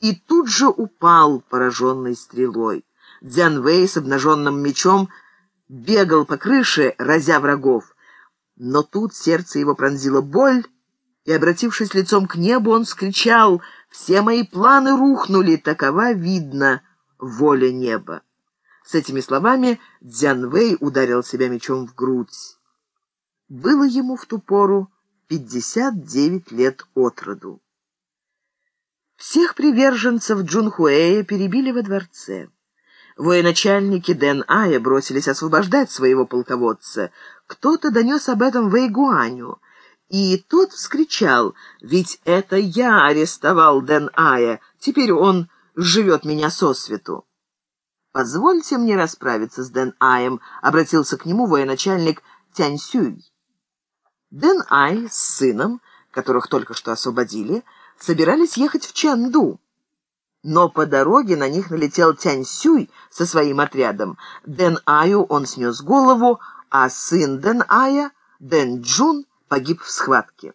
и тут же упал, пораженный стрелой. Дзян Вэй с обнаженным мечом бегал по крыше, разя врагов. Но тут сердце его пронзило боль, и, обратившись лицом к небу, он скричал «Все мои планы рухнули, такова, видно, воля неба». С этими словами Дзян Вэй ударил себя мечом в грудь. Было ему в ту пору пятьдесят девять лет от роду. Всех приверженцев Джунхуэя перебили во дворце. Военачальники Дэн Ая бросились освобождать своего полководца. Кто-то донес об этом Вэйгуаню, и тот вскричал, «Ведь это я арестовал Дэн Ая, теперь он живет меня сосвету». «Позвольте мне расправиться с Дэн Аем», — обратился к нему военачальник Тяньсюй. Дэн Ай с сыном, которых только что освободили, собирались ехать в Чанду. Но по дороге на них налетел Тянь Сюй со своим отрядом. Дэн Аю он снес голову, а сын Дэн Ая, Дэн Джун, погиб в схватке.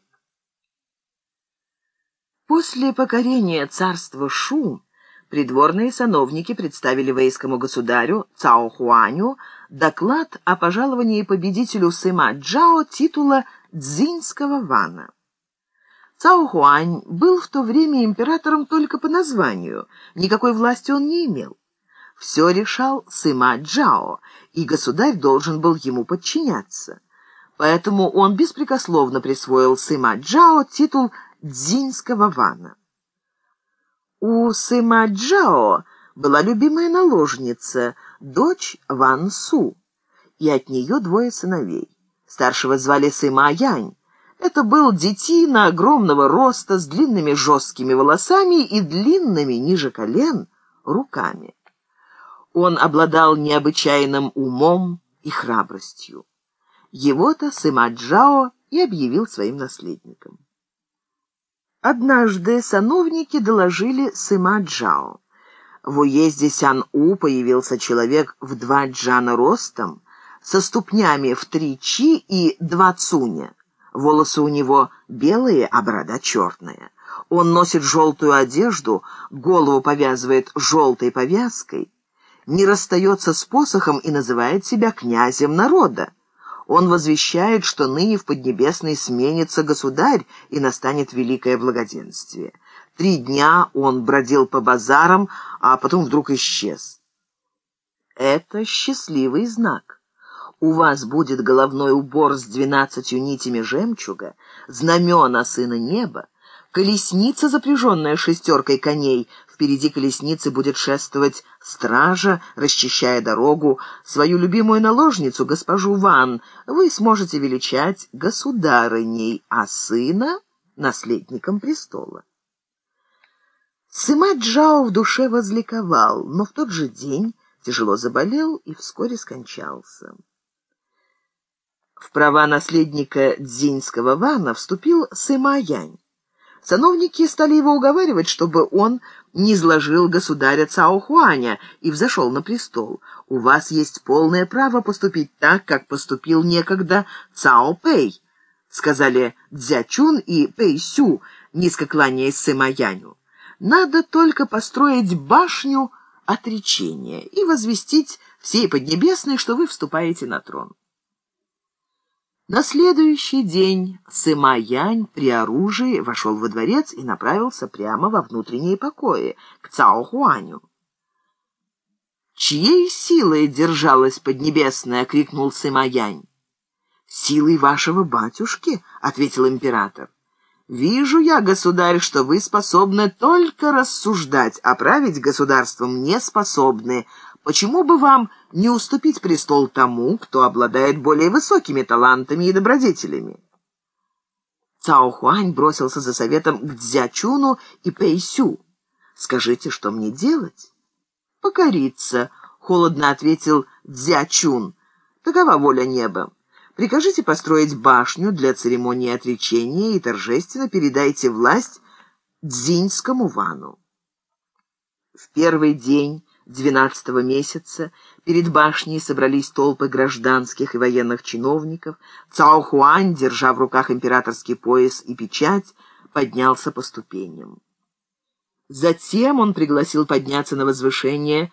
После покорения царства Шу придворные сановники представили вейскому государю Цао Хуаню доклад о пожаловании победителю Сыма Джао титула Цзиньского вана. Цао Хуань был в то время императором только по названию, никакой власти он не имел. Все решал Сыма Джао, и государь должен был ему подчиняться. Поэтому он беспрекословно присвоил Сыма Джао титул дзинского вана. У Сыма Джао была любимая наложница, дочь Ван Су, и от нее двое сыновей. Старшего звали Сыма Янь, это был детина огромного роста с длинными жесткими волосами и длинными ниже колен руками. Он обладал необычайным умом и храбростью. Его-то Сыма Джао и объявил своим наследником. Однажды сановники доложили Сыма Джао. В уезде Сян-У появился человек в два джана ростом, со ступнями в три чи и два цуня. Волосы у него белые, а борода черная. Он носит желтую одежду, голову повязывает желтой повязкой, не расстается с посохом и называет себя князем народа. Он возвещает, что ныне в Поднебесной сменится государь и настанет великое благоденствие. Три дня он бродил по базарам, а потом вдруг исчез. Это счастливый знак у вас будет головной убор с двенадцатью нитями жемчуга, знамена сына неба, колесница, запряженная шестеркой коней, впереди колесницы будет шествовать стража, расчищая дорогу, свою любимую наложницу, госпожу Ван, вы сможете величать государыней, а сына — наследником престола. Сыма Джао в душе возликовал, но в тот же день тяжело заболел и вскоре скончался. В права наследника дзиньского вана вступил Сыма Янь. Сановники стали его уговаривать, чтобы он не изложил государя Цао Хуаня и взошел на престол. «У вас есть полное право поступить так, как поступил некогда Цао Пэй», сказали Цзячун и Пэй Сю, низко кланяясь Сыма Яню. «Надо только построить башню отречения и возвестить всей Поднебесной, что вы вступаете на трон». На следующий день Сыма Янь при оружии вошел во дворец и направился прямо во внутренние покои, к Цао Хуаню. «Чьей силой держалась Поднебесная?» — крикнул Сыма Янь. «Силой вашего батюшки», — ответил император. «Вижу я, государь, что вы способны только рассуждать, а править государством не способны, Почему бы вам не уступить престол тому, кто обладает более высокими талантами и добродетелями? Цао Хуань бросился за советом к Дзячуну и Пэйсю. «Скажите, что мне делать?» «Покориться», — холодно ответил Дзячун. «Такова воля неба. Прикажите построить башню для церемонии отречения и торжественно передайте власть Дзиньскому вану». В первый день двенадцатого месяца перед башней собрались толпы гражданских и военных чиновников. Цао Хуань, держа в руках императорский пояс и печать, поднялся по ступеням. Затем он пригласил подняться на возвышение